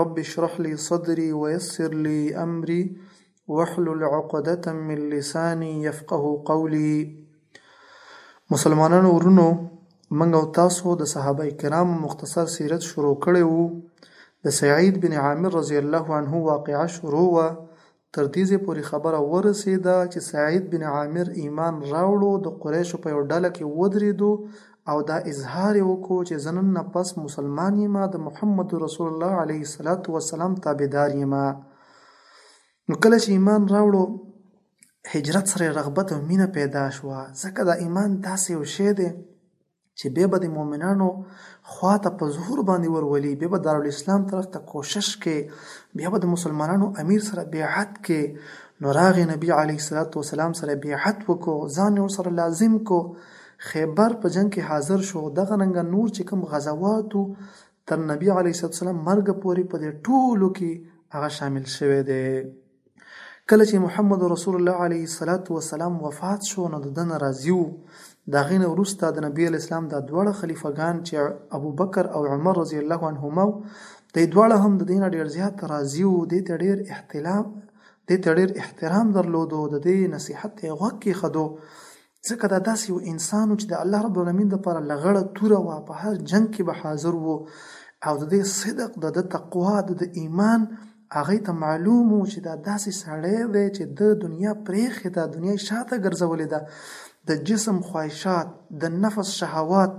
رب اشرح لي صدري ويسر لي امري واحلل عقدة من لساني يفقه قولي مسلمانانو ورونو منګ او تاسو د صحابه کرام مختصر سیرت شروع کړی وو د سعید بن عامر رضی الله عنه واقعه شروع و تر دې ځای پورې خبره ورسېده چې سعید بن عامر ایمان راوړو، د قریشو په یو ډله کې ودرېدو او دا اظهار یې وکړو چې زه نن نه پس مسلمان یم، د محمد رسول الله علیه الصلوة والسلام تابعدار یم. نو کله چې ایمان راوړو، هجرت سره یې رغبت او مینه پیدا شوه، ځکه دا ایمان داسې یو شی دی، چې بیا به د مؤمنانو خوا ته په زور باندې ورولي بیا به دارالاسلام طرف ته کوشش کې بیا به د مسلمانانو امیر سره بیعت کې نو راغې نبی علیه الصلاۃ والسلام سره بیعت وکړو ځان یې سره لازم کو خیبر په جنگ کې حاضر شو دغه ننګ نور چې کوم غزواتو تر نبی علیه الصلاۃ والسلام مرګ پورې په دې ټولو کې هغه شامل شوی دی کله چې محمد رسول الله علیه الصلاة والسلام وفات شو نو د ده نه راضي وو د هغې نه وروسته د نبي علیه السلام دا دواړه خلیفه ګان چې ابوبکر او عمر رضی الله عنهما دی دواړه هم د دې نه ډېر زیات راضي وو دې ته ډېر احترام دې ته ډېر احترام درلودو د دې نصیحت یې غوږ کېښدو ځکه دا داسې یو انسان و چې د الله رب العالمین لپاره لغړه توره وه په هر جنګ کې به حاضر و او د دې صدق د د تقوا د د ایمان هغه ته معلوم و چې دا داسې سړی دی چې د دنیا پرېخې ده دنیا شاته ګرځولې ده د جسم خواهشات د نفس شهوات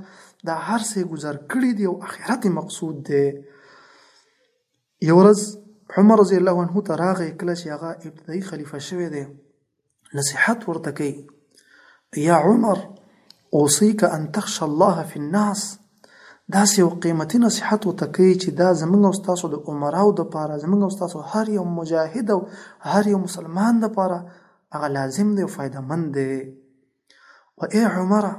دا هر څه گذر کړی دی او اخرت مقصود دی یو ورځ عمر رضی الله عنه ته راغی کله چې هغه ابتدایي خلیفه شوی دی نصیحت ورته کوي یا عمر اوصيك ان تخشى الله في الناس دا یو قیمتي نصیحت ورته کوي چې دا زمونږ او تاسو د عمراو د پاره زمونږ او تاسو هر یو مجاهد او هر یو مسلمان د پاره هغه لازم دی او فائدہ مند دی و اې عمره!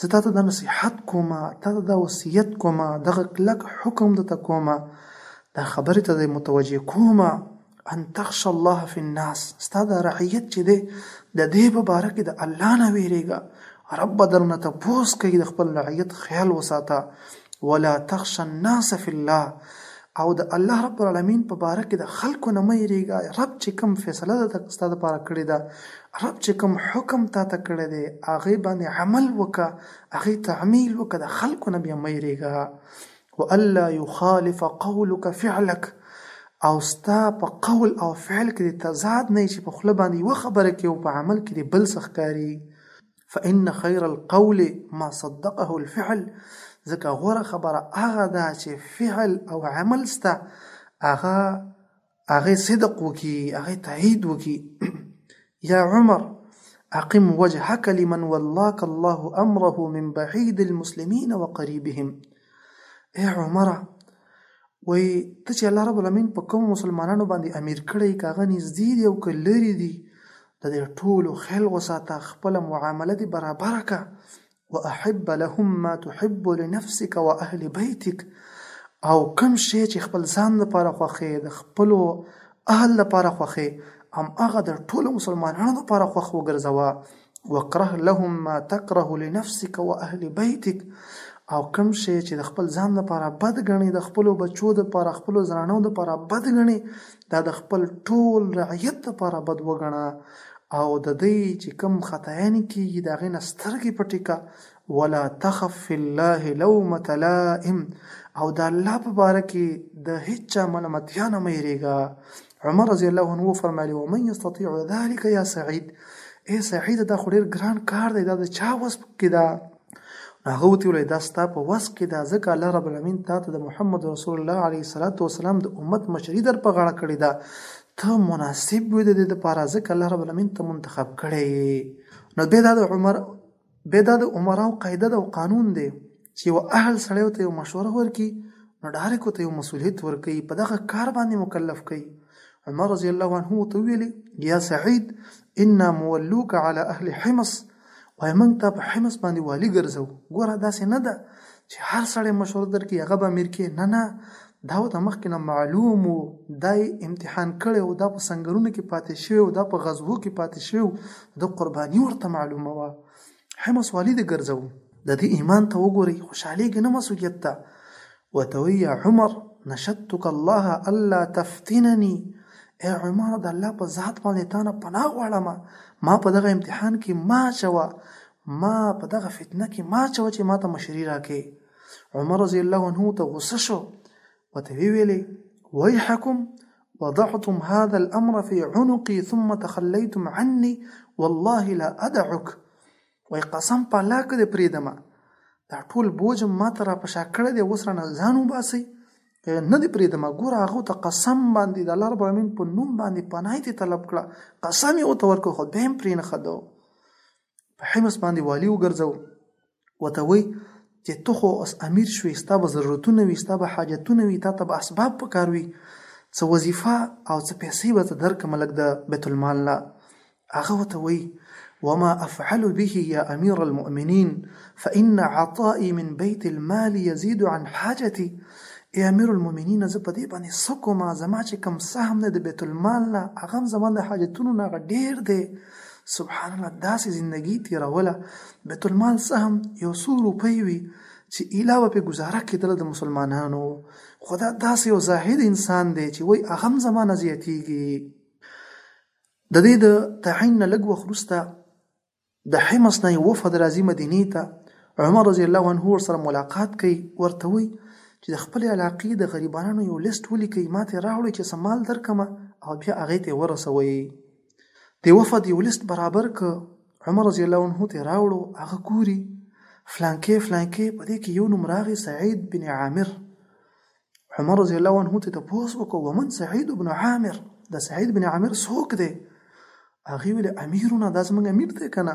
زه تا ته دا نصیحت کوم، تا ته دا وصیت کوم، دغه کلک حکم درته کوم، دا خبرې ته دې متوجه کوم، ان تخش الله فی الناس ستا دا رعیت چې دی د دې په باره کې د الله نه ویرېږه رب به درنه تپوس کوي د خپل رعیت خیال وساته ولا تخش الناس فی الله او د الله رب العالمين په باره کې د خلکو نه مه يريږه رب چې کوم فيصله ده ستا لپاره کړې ده رب چې کوم حکم تا ته کړی دی هغه باندې عمل وکه هغه تعميل وکه د خلکو نه بیا مه يريږه والا يخالف قولك فعلك او ستا په قول او فعل کې د تضاد نه چې په خله باندې یو خبره کې او په عمل کې د بل څخکاری فإن خير القول ما صدقه الفعل ځکه غوره خبره هغه ده چې فعل او عمل ستا هغه هغه صدق وکي هغه تایید وکي یا عمر أقم وجهك لمن ولاك الله أمره من بعيد المسلمين وقريبهم اې عمره! وایي، ته چې الله رب العالمین په کومو مسلمانانو باندې امیر کړی، که هغه نږدې دي او که لرې دي، د دې ټولو خیل وساته، خپله معامله دې برابره کړه، واحب لهم ما تحب لنفسک واهل بیتک، او کوم شی چې خپل ځان لپاره خوښې، د خپلو اهل لپاره خوښې، هماغه د ټولو مسلمانانو لپاره خوښ وګرځوه. وکره لهم ما تکره لنفسک و اهل بیتک او کم شي چې د خپل ځان لپاره بد غني د خپل بچو لپاره خپل زرانو لپاره بد غني دا د خپل ټول رعیت لپاره بد وګڼه او د دې چې کم خطایان کیږي دا غي نسترګي پټی کا ولا تخف في الله لومة لائم او د الله په باره کې د هیڅ ملامتیا نه مېریږي عمر رضی الله عنه وفرمایلی و من یستطيع ذلك یا سعید اے سعید دا خو ډیر ګران کار دی دا د چا وس کې دا هغه وتی ولې دا ستا په وس کې دا ځکه الله رب العالمین تا ته د محمد رسول الله علیه الصلاۃ والسلام د امت مشری در په غاړه کړی دا ته مناسب وې د دې لپاره ځکه الله رب العالمین ته منتخب کړی نو به دا د عمر بیا دا د عمراو قاعده ده او قانون دی چې یو اهل سړی ته یو مشوره ورکي نو ډارې کو ته یو مسولیت ورکي په دغه کار باندې مکلف کوي عمر رضی الله عنه ته ویلي یا سعید انا مولوک علی اهل حمص وای موږ ته په حمص باندې والی ګرځو ګوره داسې نه ده چې هر سړی مشوره درکې هغه به امیر کې نه نه دا ورته مخکې نه معلوم و، دا یې امتحان کړی و، دا په سنګرونو کې پاتې شوی و، دا په غزوو کې پاتې شوی و، د ده قرباني ورته معلومه وه، حمص والي دې ګرځوو. د ده ایمان ته وګورئ، خوشحالېږي نه مسوولیت ته، ورته وایي، یا عمر! نشدتک الله الا تفتنني، ای عمر! د الله په ذات باندې تا نه پناه غواړم، ما په دغه امتحان کې مه اچوه، ما په دغه فتنه کې مه اچوه چې ما ته مشري راکړې. عمر رضی الله عنه ته غصه شو وته ویلې ويحكم وضعتم هذا الامر في عنقي ثم تخليتم عني والله لا ادعك وای قسم په الله کې پریدم دا ټول بوج ما تر په شاکړه دی وسره نه ځان وباسي نه دی پریدم ګور هغه ته قسم باندې د الله رب العالمین په نوم باندې پناه ته طلب کړه قسم یې او تور کو خو به هم پرې نه خدو په حمص باندې والي وګرځو وته وي چې ته خو اوس امیر شوې ستا به ضرورتونه وي ستا به حاجتونه وي تا ته به اسباب پکار وي څه وظیفه او څه پیسې به ته درکم لږ د بیت المال نه هغه وته وي وما أفعل به يا أمير المؤمنين فإن عطائي من بيت المال يزيد عن حاجتي ای امیر المؤمنین زه په دې باندې څه کوم زما چې کم سهم دی د بیت المال نه هغه هم زما د حاجتونو نه هغه ډېر دی سبحان الله داسې زندگی تیروله بیت المال څه هم یو څو روپۍ وي چې ایله به پې ګزاره کېدله د مسلمانانو خو دا داسې یو زاهد انسان دی چې وایي هغه هم زما نه زیاتېږي د دې د تعین نه لږ وخت وروسته د حمص نه یو وفد راځي مدینې ته عمر رضی الله عنه ورسره ملاقات کوي ورته وایي چې د خپل علاقې د غریبانو یو لیست ولیکئ ماته راوړئ چې سمال درکمه او بیا هغه ته ورسوي دی وفد یو لیست برابر ک عمر رضی الله عنه ته راوړو هغه ګوري فلانکې فلانکې په دې کې یو نوم راغی سعید بن عامر عمر رضی الله عنه ته تاسو وکړو ومن سعید بن عامر دا سعید بن عامر څوک دی هغه ویل امیرونه دا زمونږ امیر دی کنه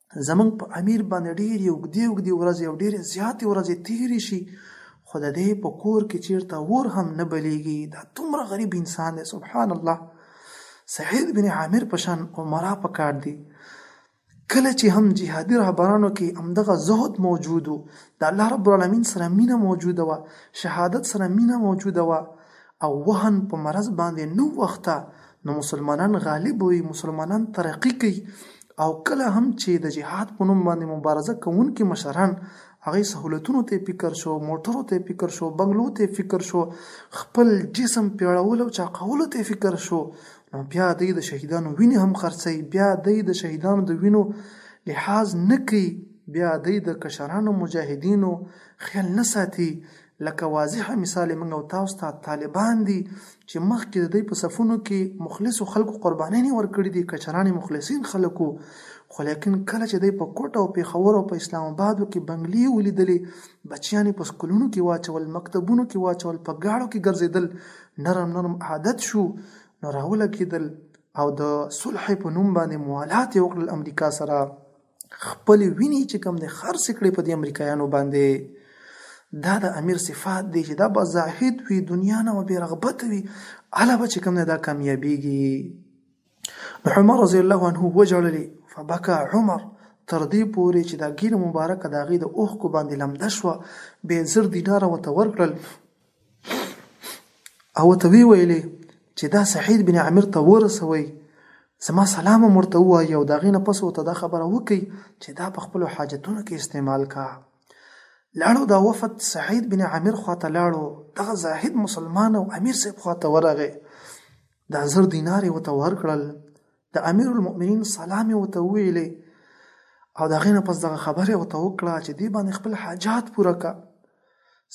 زمونږ په امیر باندې ډېرې اوږدې اوږدې ورځې او ډېرې زیاتې ورځې تېرې شي خو د دې په کور کې چیرته اور هم نه بلیږي دا دومره غریب انسان دی سبحان الله سعید بن عامر په شان عمرا په کار دی کله چې هم جهادي رهبرانو کې همدغه زهد موجود و د الله رب العالمین سره مینه موجوده وه شهادت سره مینه موجوده وه او وهن په مرض باندې نو وخته نو مسلمانان غالب وي مسلمانان ترقی کوي او کله هم چی د جهاد په نوم باندی مبارزه کوونکی مشران هغی سهولتونو ته فکر شو موټرو ته فکر شو بنګلو ته فکر شو خپل جسم پیړولو او چاقولو ته فکر شو نو بیا دی د شهیدانو وینې هم خرڅی بیا دی د شهیدانو د وینو لحاظ نه کوي بیا دی د کشرانو مجاهدینو خیال نه ساتي لکه واضح مثال یې موږ او تاسو ته طالبان دي چې مخکې د دوی په صفونو کې مخلصو خلکو قربانۍ ورکړي دي کچرانې مخلصین خلکو خو لیکن کله چې دوی په کوټه او پیښور او په اسلام آبادو کې بنگلې ولیدلې بچیانې په سکولونو کې واچول مکتبونو کې واچول په گاړو کې ګرځېدل نرم نرم عادت شو نو راولګېدل او د صلح په نوم باندې موالات یې وکړل امریکا سره خپل ویني چې کوم د خرڅ کړي په دې امریکایانو باندې دا د امیر صفات دی چې دا به زاهد وي دنیا نه به رغبت وي الا به چې کوم دا کامیابیږي عمر رضی الله عنه وجړل فبكى عمر تر دې پورې چې دا ګیره مبارکه دا غي د اوخ کو باندې لمده شو به زر دینار وته ورکړل او ته وی ویلې چې دا سعید بن عامر ته ورسوي زما سلام مرته وایي او دا غینه پس ته دا خبره وکي چې دا په خپل حاجتونو کې استعمال کا لاړو دا وفد سعید بن عامر خواته لاړو دغه زاهد مسلمان او امیر صاحب خواته ورغه دا زر دینار وته ورکړل د امیر المؤمنین سلام یې ورته وویلې او د هغې نه پس دغه خبره یې ورته وکړه چې دې باندې خپل حاجات پوره که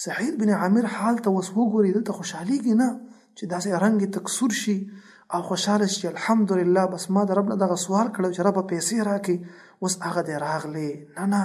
سعید بن عامر حال ته اوس وګوري دلته خوشحالېږي نه چې داسې رنګ یې تک سور شي او خوشاله شي الحمدلله بس ما د رب نه دغه سوال کړو چې رب پیسې راکې اوس هغه دی راغلی نه نه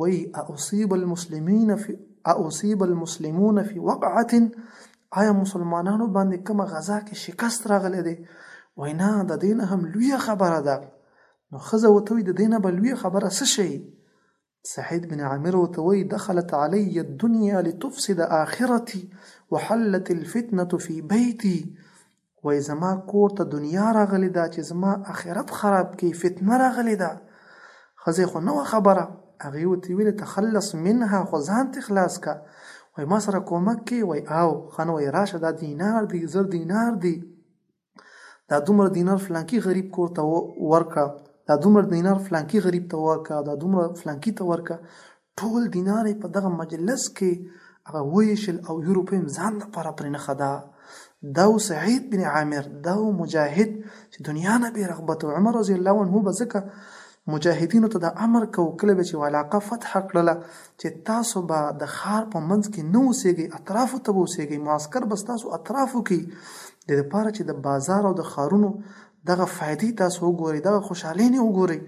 وایي، اصیب المسلمین فی اصیب المسلمون فی وقعه آیا مسلمانانو باندې کومه غزا کې شکست راغلی دی وای نه د دین هم لوی خبره ده نو خزه وته د دین به لوی خبره څه شي سعید بن عامر وته وی دخلت علی الدنيا لتفسد اخرتي وحلت الفتنه في بيتي وای زما کور ته دنیا راغلی ده چې زما اخرت خراب کی فتنه راغلی ده خزه خو نو خبره هغه وتی ویل تخلص منها خو ځان ته خلاص کا وای ما سره کومک کی وای او خان وای راشه دا دینار دی زر دینار دی دا دومره دینار فلانکی غریب کور ته ورکړه دا دومره دینار فلانکی غریب ته ورکړه دا دومره فلانکی ته ورکړه ټول دینار په دغه مجلس کې هغه ویشل او یو روپۍ هم ځان لپاره پرې نه خدا دا و سعید بن عامر دا و مجاهد چې دنیا نه بې رغبت و عمر رضی الله عنه به ځکه مجاهدینو ته د امر کو کله به چې علاقه فتح کړله چې تاسو به د خار په منځ کې نه اوسېږئ اطرافو ته به اوسېږئ معسکر به ستاسو اطرافو کې د لپاره چې د بازار او د خارونو دغه فائدې تاسو وګورئ دغه خوشحالۍ نه وګورئ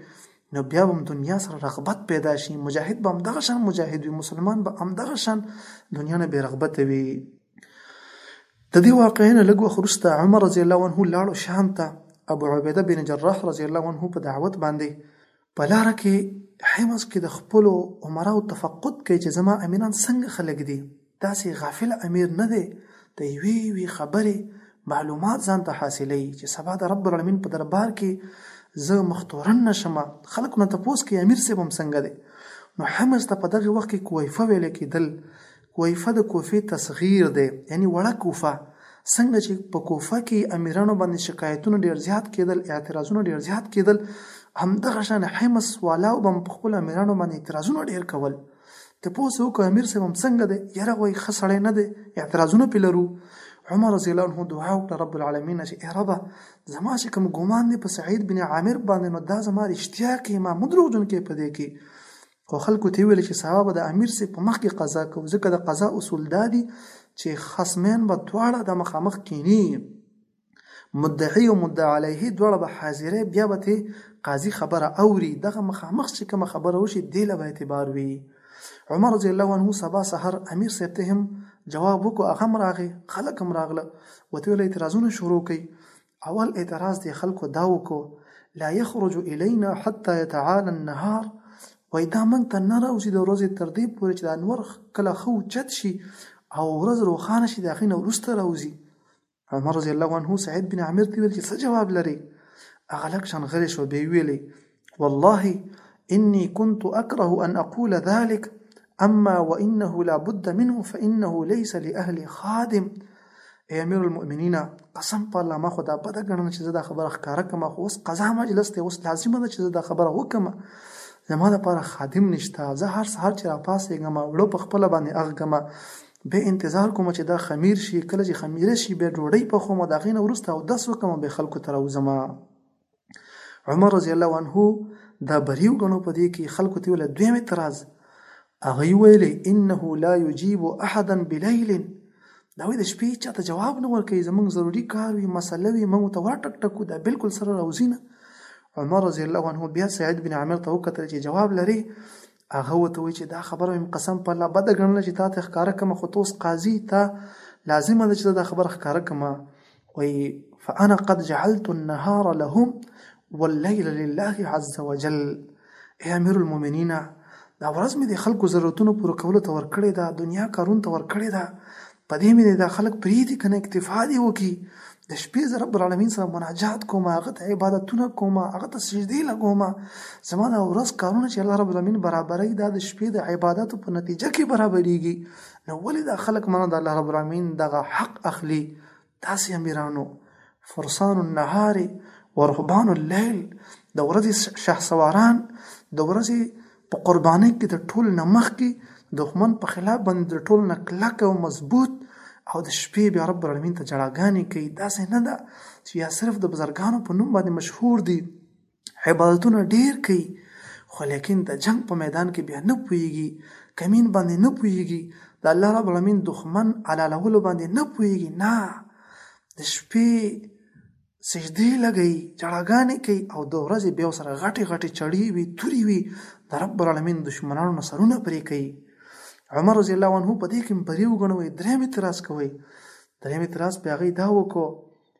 نو بیا به دنیا سره رغبت پیدا شي مجاهد به همدغه شان مجاهد وي مسلمان به همدغه شان دنیا نه بې رغبته وي د دې واقعې نه لږ وخت وروسته عمر رضی الله عنه لاړو شام ته ابو عبیده بن جراح رضی الله عنه په دعوت باندې په لار کې حمص کې د خپل عمراو تفقد کوي چې زما امینان څنګه خلک دي داسې غافل امیر نه دی، د یوې یوې خبرې معلومات ځان ته حاصلوي چې سبا د رب العالمین په دربار کې زه مختورن نه شم، خلک نه تپوس کوي امیر صاحب هم څنګه دی؟ نو حمز ته په دغه وخت کې کویفه ویل کېدل، کویفه د کوفې تصغیر دی یعنې وړه کوفه، څنګه چې په کوفه کې امیرانو باندې شکایتونه ډېر زیات کېدل، اعتراضونه ډېر زیات کېدل، همدغه شان حمز والاو به هم په خپلو امیرانو باندې اعتراضونه ډېر کول. ته پوه سه وکړه امیر صاحب هم څنګه دی یاره وایي ښه سړی نه دی اعتراضونه پرې لرو عمر رضی الله عنه دعا وکړه رب العالمین چې ای ربه زما چې کوم ګمان دی په سعید بن عامر باندې نو دا زما رښتیا کې ما مو دروغجونکی په دې کې خو خلکو ته ویل چې سبا به د امیر سي په مخ کې قضا کوو ځکه د قضا اصول دا دي چې خصمین به دواړه د مخامخ کینی مدعی او مدعی علیه دواړه به حاضرې بیا به ته قاضي خبره اوري دغه مخامخ چې کومه خبره وشي دې له به اعتبار وي عمر رضی الله عنه سبا سحر امیر صاحب ته هم جواب وکړو هغه هم راغی خلک هم راغله وته له اعتراضونه شروع کړي اول اعتراض دی خلکو دا وکړو لا يخرج الينا حتى يتعالى النهار وای دا مونږ ته نه راوځي د ورځې تر دې پورې چې د انور کله خو چت شي او ورځ روښانه شي د هغې نه وروسته راوځي عمر رضی الله عنه سعید بن عامر ته ویل چې څه جواب لري هغه لږ شان غلی شو بیا ویلې والله اني كنت اكره ان اقول ذلك اما وانه لا بد منه فانه ليس لاهل خادم اي امير المؤمنين قسم په الله ما خو دا بده ګڼم چې دا خبره ښکارا کما خو اوس قضا مجلس ته اوس لازمه ده چې دا خبره وکم زما لپاره خادم نشته زه هر سهار چې را پاسېږم وړو په خپل باندې اغږم بیا انتظار کوم چې دا خمیر شي، کله چې خمیره شي بیا ډوډۍ پخوم، د هغې نه وروسته اودس وکړم او بیا خلکو ته راوځم. عمر رضی الله عنه دا بری وګڼو په دې کې، خلکو ته یې وویل دویم اعتراض، هغه یې ویل انه لا یجیب احدا بلیل دا وایي د شپې چا ته جواب نه ورکوي زمونږ ضروري کار وي مسله وي موږ ته ورټک ټکو دا بالکل سره راوځي نه عمر رضی الله عنه بیا سعید بن عامر ته وکتل چې جواب لري هغه وته وی چې دا خبره هم قسم په الله بد غنل چې تاسو ښکارا کوم خو توس قاضي ته لازم ده چې دا خبره ښکارا کوم وی فانا قد جعلت النهار لهم والليل لله عز وجل اے امیر المؤمنین دا ورځ مې د خلکو ضرورتونو پوره کولو ته ورکړې ده دنیا کارون ته ورکړې ده په دې مې دا خلک پریږدي کنه اکتفا دې وکړي د شپې زه رب العالمین سره مناجات کوم هغه ته عبادتونه کوم هغه ته سجدي لګوم زما د ورځ کارونه چې الله رب العالمین برابرای دا د شپې د عبادتو په نتیجه کې برابرېږي نو ولې دا خلک منه د الله رب العالمین دغه حق اخلي تاسې امیرانو، فرسان النهار و رهبان اللیل، د ورځې شهسواران، د ورځې په قربانۍ کې د ټول نه مخکې، د دښمن په خلاف باندې د ټول نه کلک او مضبوط او د شپې بیا رب العالمین ته جړاګانې کوي داسې نه ده چې یا صرف د بزرګانو په نوم باندې مشهور دي عبادتونه ډیر کوي خو لیکن د جنگ په میدان کې بیا نه پوهیږي کمین باندې نه پوهیږي د الله رب العالمین دښمن علالولو باندې نه پوهیږي نه د شپې سجدې لګي جړاګانې کوي او د ورځې بیا سره غټي غټي چړي وي توري وي د رب العالمین دشمنانو نه سرونه پرې کوي عمر رضی الله عنه په دې کې بری وګڼوي درې مې تراس کوي درې مې تراس بیا غي دا وکړو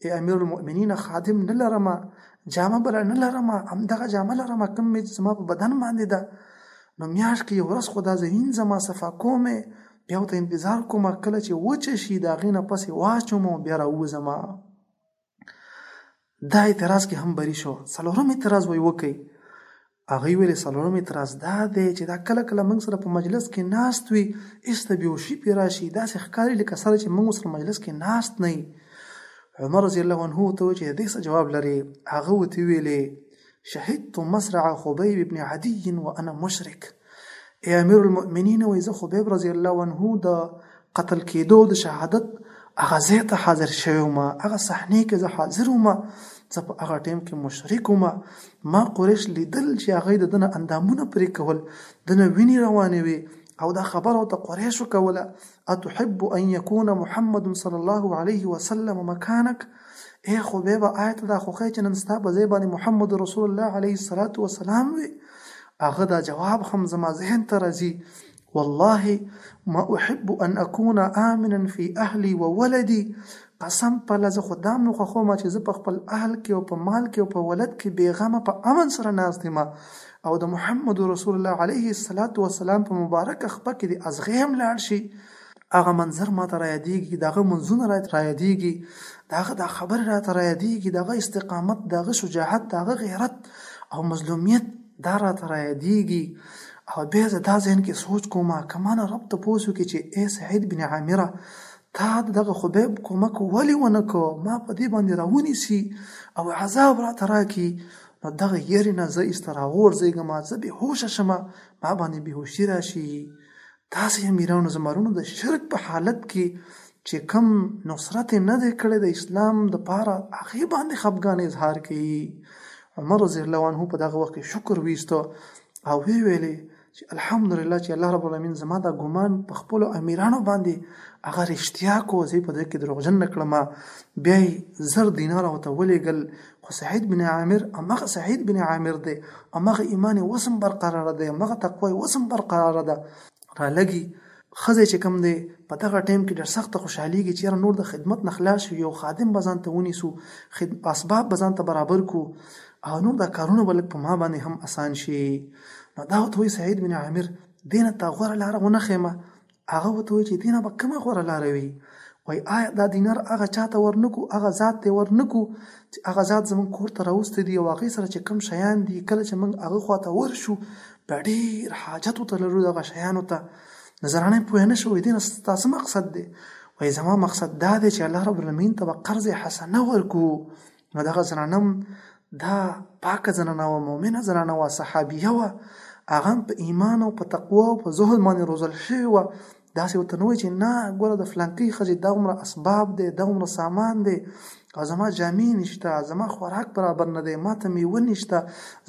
ای امیر المؤمنین خادم نه لرم جامه بل نه لرم همدغه جامه لرم کوم مې زما په بدن باندې ده نو میاشت کې یو ورځ خو دا زه وینځم صفا کوم بیا ورته انتظار کوم کله چې وچه شي د هغې نه پسې واچوم او بیا راووځم دا اعتراض کې هم بری شو څلورم اعتراض وی وکړي هغوی ویلي څلورم اعتراض دا دی چې دا کله کله موږ سره په مجلس کې ناست وي هیڅ ته بیهوشي پرې راشي داسې ښکاري لکه سره چې موږ سره مجلس کې ناست نه یي عمر رضی الله عنه ته چې دې څه جواب لري هغه وتی ویلي شهدت مسرع خبيب ابن عدي وانا مشرك اي امير المؤمنين وإذا خبيب رضي الله عنه د قتل کېدو د شهادت هغه ځای ته حاضر شوی وم هغه صحنې کې زه حاضر وم زه په هغه ټیم کې مشرک وم ما قریش لیدل چې هغه د دنه اندامونه پرې کول دنه ویني روانې وي او دا خبره ته قریش کوله اتحب ان يكون محمد صلى الله عليه وسلم مكانك اے خو به به آیت دا خو خې چې نن ستا په ځای باندې محمد رسول الله عليه الصلاه والسلام وي هغه دا جواب هم زما ذهن ته راځي والله ما احب ان اكون امنا في اهلي وولدي قسم په لزه خو دا نه خوښوم چې زه په خپل اهل کې او په مال کې او په ولد کې بیغمه په امن سره ناست یم او د محمد رسول الله علیه الصلاة والسلام په مبارک خپه کې د ازغې هم لاړ شي هغه منظر ما ته را یادېږي د هغه منځونه را را یادېږي د هغه دا خبرې راته را یادېږي د هغه استقامت د هغه شجاعت د هغه غیرت او مظلومیت دا راته را یادېږي او بیا زه دا ذهن کې سوچ کوم که ما نه رب تپوس وکړي چې ای سعید بن عامره تا دغه خبیب کومک ولې ونه کو ما په دې باندې راونیسي او عذاب راته راکړي نو دغه یری نه زه ایسته راغورځېږم زه بېهوشه شم ما باندې بېهوشي راشي داسې امیرانو زمرونو د شرک په حالت کې چې کم نصرت نه دی کړی د اسلام د پاره هغه باندې خپګان اظهار کوي عمر رضی الله عنه په دغه وخت کې شکر ویستو او وی ویلې چې الحمدلله چې الله رب العالمین زما دا ګمان په خپل امیرانو باندې هغه رښتیا کو زه په دې کې دروغجن نکړم بیا زر دینار او ته ولېګل خو سعید بن عامر همغه سعید بن عامر دی همغه ایمان یې اوس هم برقراره دی همغه تقوا یې اوس هم برقراره ده رالږي ښځې چې کوم دی په دغه ټایم کې ډېر سخته خوشحالېږي چې یاره نور د خدمت نه خلاص شو یو خادم به ځان ته ونیسو اسباب به ځان ته برابر کړو او نور دا کارونه به لږ په ما باندې هم اسان شي نو دا ورته وایي سعید بن عامر دې نه تا غوره لاره ونه ښیمه هغه ورته وایي چې دې نه به کومه غوره لاره وي وایي آیا دا دینار هغه چا ته ورنکو هغه ذات ته ورنکو چې هغه ذات زموږ کور ته راوستی دی او هغې سره چې کوم شیان دي کله چې موږ هغه خوا ته ورشو بیا ډېر حاجت ورته لرو دغه شیانو ته نو زنانه پوه نه شوې دې نه ستا څه مقصد دی وایي زما مقصد دا دی چې الله رب العالمین ته به قرض حسنه ورکو نو دغه زنانه هم دا پاکه زنانه وه مؤمنه زنانه وه صحابیه وه هغه هم په ایمان او په تقوا او په زهد باندې روزل شوې وه داسې ورته نه وایي چې نه ګوره د فلانکۍ ښځې دا عمره اسباب دی دا عمره سامان دی او زما جامې نشته زما خوراک برابر نه دی ما ته میوه نشته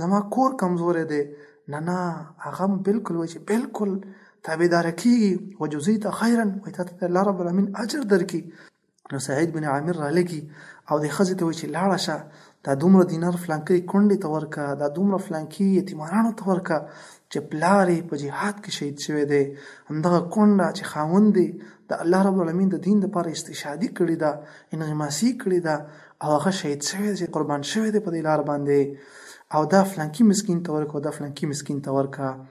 زما کور کمزوری دی نه نه هغه هم بلکل وایي چې بلکل تابعداره کېږي وجزیت خیرا وایي تا ته الله رب العالمین اجر درکړي نو سعید بن عامر رالګي او د خزې ته وایي چې لاړه شه دا دومره دینار فلانکې کونډې ته ورکه دا دومره فلانکې یتیمانانو ته ورکه چې پلار یې په جهاد کې شهید شوی دی همدغه کونډه چې خاوند دی د الله رب العالمین د دین لپاره استشهادي کړې ده انغماسي کړې ده او هغه شهید شوی دی قربان شوی دی په دې لار باندې او دا فلانکي مسکین ته ورکه او دا فلانکي مسکین ته ورکه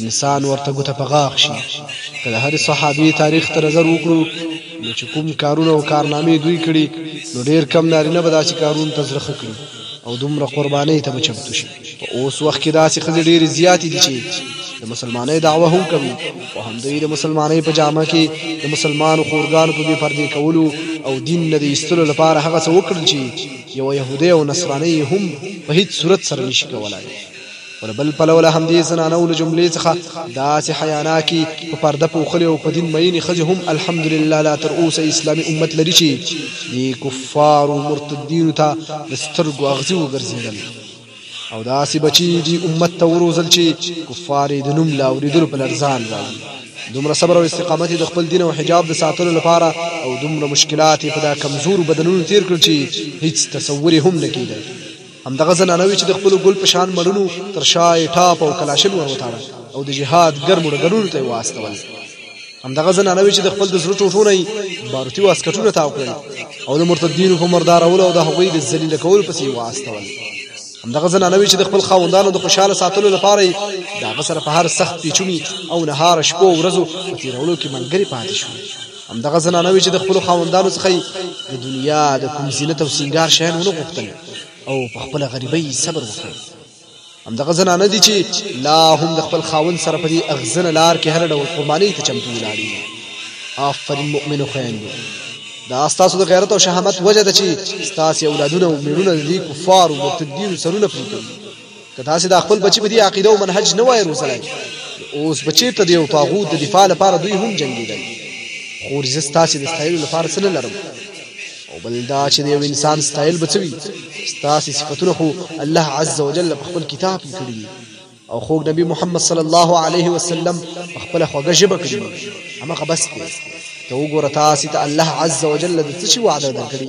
انسان ورته ګوته په غاښ شي. که د هرې صحابې تاریخ ته نظر وکړو نو چې کوم کارونه او کارنامې دوی کړي نو ډېر کم نارینه به داسې کارونو ته زړه ښه کړي او دومره قربانۍ ته به چمتو شي. په اوس وخت کې داسې ښځې ډېرې زیاتې دي چې د مسلمانۍ دعوه هم کوي خو همدوی د مسلمانۍ په جامه کې د مسلمانو خورګانو په بې پردې کولو او دین نه د ایستلو لپاره هغه څه وکړل چې یوه یهودۍ او نصرانۍ یې هم په هیڅ صورت سره نشي کولای. ول بل پلو له همدې زنانو له جملې څخه داسې حیانا کې په پرده پوخلې او په دین مینې ښځې هم الحمدلله لا تر اوسه اسلامي امت لري چې د کفارو مرتدینو ته د سترګو اغزي وګرځېدل او داسې بچي دي امت ته وروزل چې کفار یې د نوم له اورېدلو په لړزان وایي دومره صبر او استقامت د خپل دین او حجاب د ساتلو لپاره او دومره مشکلات په دا کمزور بدنونو تیر کړ چې هیڅ تصور هم نه کیدل همدغه زنانه وي چې د خپل ګل په شان مړونو تر شای ټاپ او کلاشن ور وتاړه او د جهاد ګرمو ډګرونو ته واستول همدغه زنانه وي چې د خپل د زړه ټوټونه یې باروتي واسکټونه تاو کړل او د مرتدینو په مردارولو او د هغوی د ذلیله کولو پسې یې واستول همدغه زنانه وي چې د خپل خاوندانو د خوشاله ساتلو لپاره یې د هغه سره په هر سخت پیچوني او نهاره شپو ورځو په تېرولو کې ملګري پاتې شوې هم دغه زنانه وی چې د خپل خاوندانو څخه د دنیا د کوم زینت او سنگار شیان ونه غوښتل او په خپل غریبۍ صبر وکړ هم دغه زنانه دي چې لا هم د خپل خاوند سره په دې اغزن لار کې هر ډول قرباني ته چمتو ولاړي آفرین مؤمنو خویندو دا ستاسو د غیرت او شهامت وجه ده چې ستاسو اولادونه او میړونه د کفارو مرتدینو سرونه پرې کوي که تاسو د خپل بچی په دې عقیده او منهج نه وای روزلای اوس بچی ته د یو طاغوت د دفاع لپاره دوی هم جنگیدل خو زه ستاسو د ستایلو لپاره څه نه لرم او بل دا چې د یو انسان ستایل بچوي ستاسو صفاتونه خو الله عز وجل په خپل کتاب کې کړی دي او خوږ نبی محمد صلی الله علیه وسلم په خپل خوږه ژبه کړی همغه بس دی ته وګوره تاسو ته الله عز وجل د څه شي وعده درکړي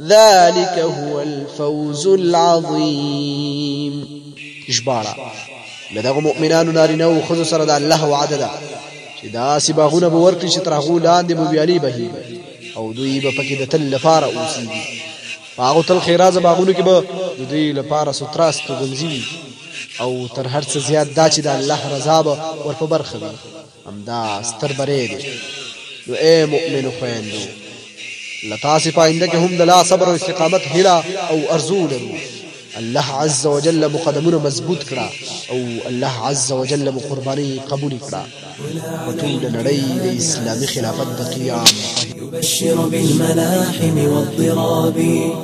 ذلك هو الفوز العظيم ژباړه له دغه مؤمنانو نارینه او ښځو سره د الله وعده ده چې داسې باغونه به ورکړي چې تر هغو لاندې به ویالې بهیږي او دوی به پکې د تل لپاره اوسېږي په هغو تل خیرازه باغونو کې به د دوی لپاره سترا ستوګنځي وي او تر هر څه زیات دا چې د الله رضا به ور په برخه وي همدا ستر بری دی نو اے مؤمنو خویندو له تاسې په آینده کې هم د لا صبر او استقامت هیله او ارزو لرو الله عز وجل مو قدمونه مضبوط کړه او الله عز وجل مو قرباني قبول کړه په ټول نړۍ د اسلامي خلافت د قیام يبشر بالملاحم والضراب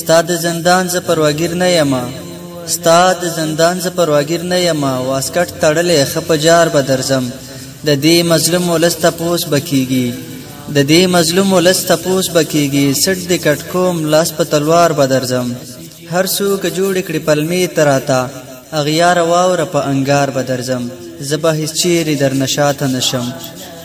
ستا د زندان زه پرواګیر نه یم ستا د زندان زه پرواګیر نه یم واسکټ تړلی ښه په جار به درځم د دې مظلوم ولس تپوس به کیږي د دې مظلوم ولس تپوس به کیږي سټ دې کټ کوم لاس په تلوار به درځم هر څوک جوړ کړي پلمې تراتا اغیار واوره په انګار به درځم زه به هیڅ چیرې در نشاته نشم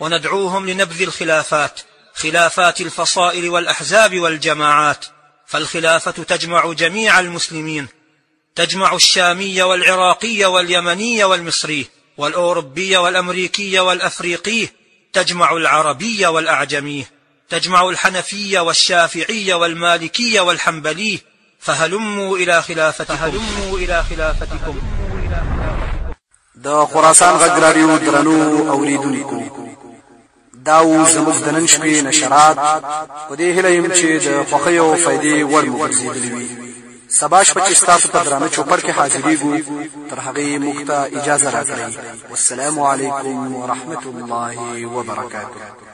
وندعوهم لنبذ الخلافات خلافات الفصائل والأحزاب والجماعات فالخلافة تجمع جميع المسلمين تجمع الشامي والعراقي واليمني والمصري والأوروبي والأمريكي والأفريقي تجمع العربي والأعجمي تجمع الحنفية والشافعية والمالكية والحنبلية فهلموا إلى خلافتكم فهلموا إلى خلافتكم د خراسان غږ راډیو درنو اوریدونکو دا و زموږ د نن شپې نشرات په دې هیله یم چې د خوښۍ او فایدې وړ مو ګرځېدلي وي سبا شپه چې ستاسو په درانه چوپړ کې حاضرېږو تر هغې موږ ته اجازه راکړئ والسلام علیکم ورحمت الله وبرکاته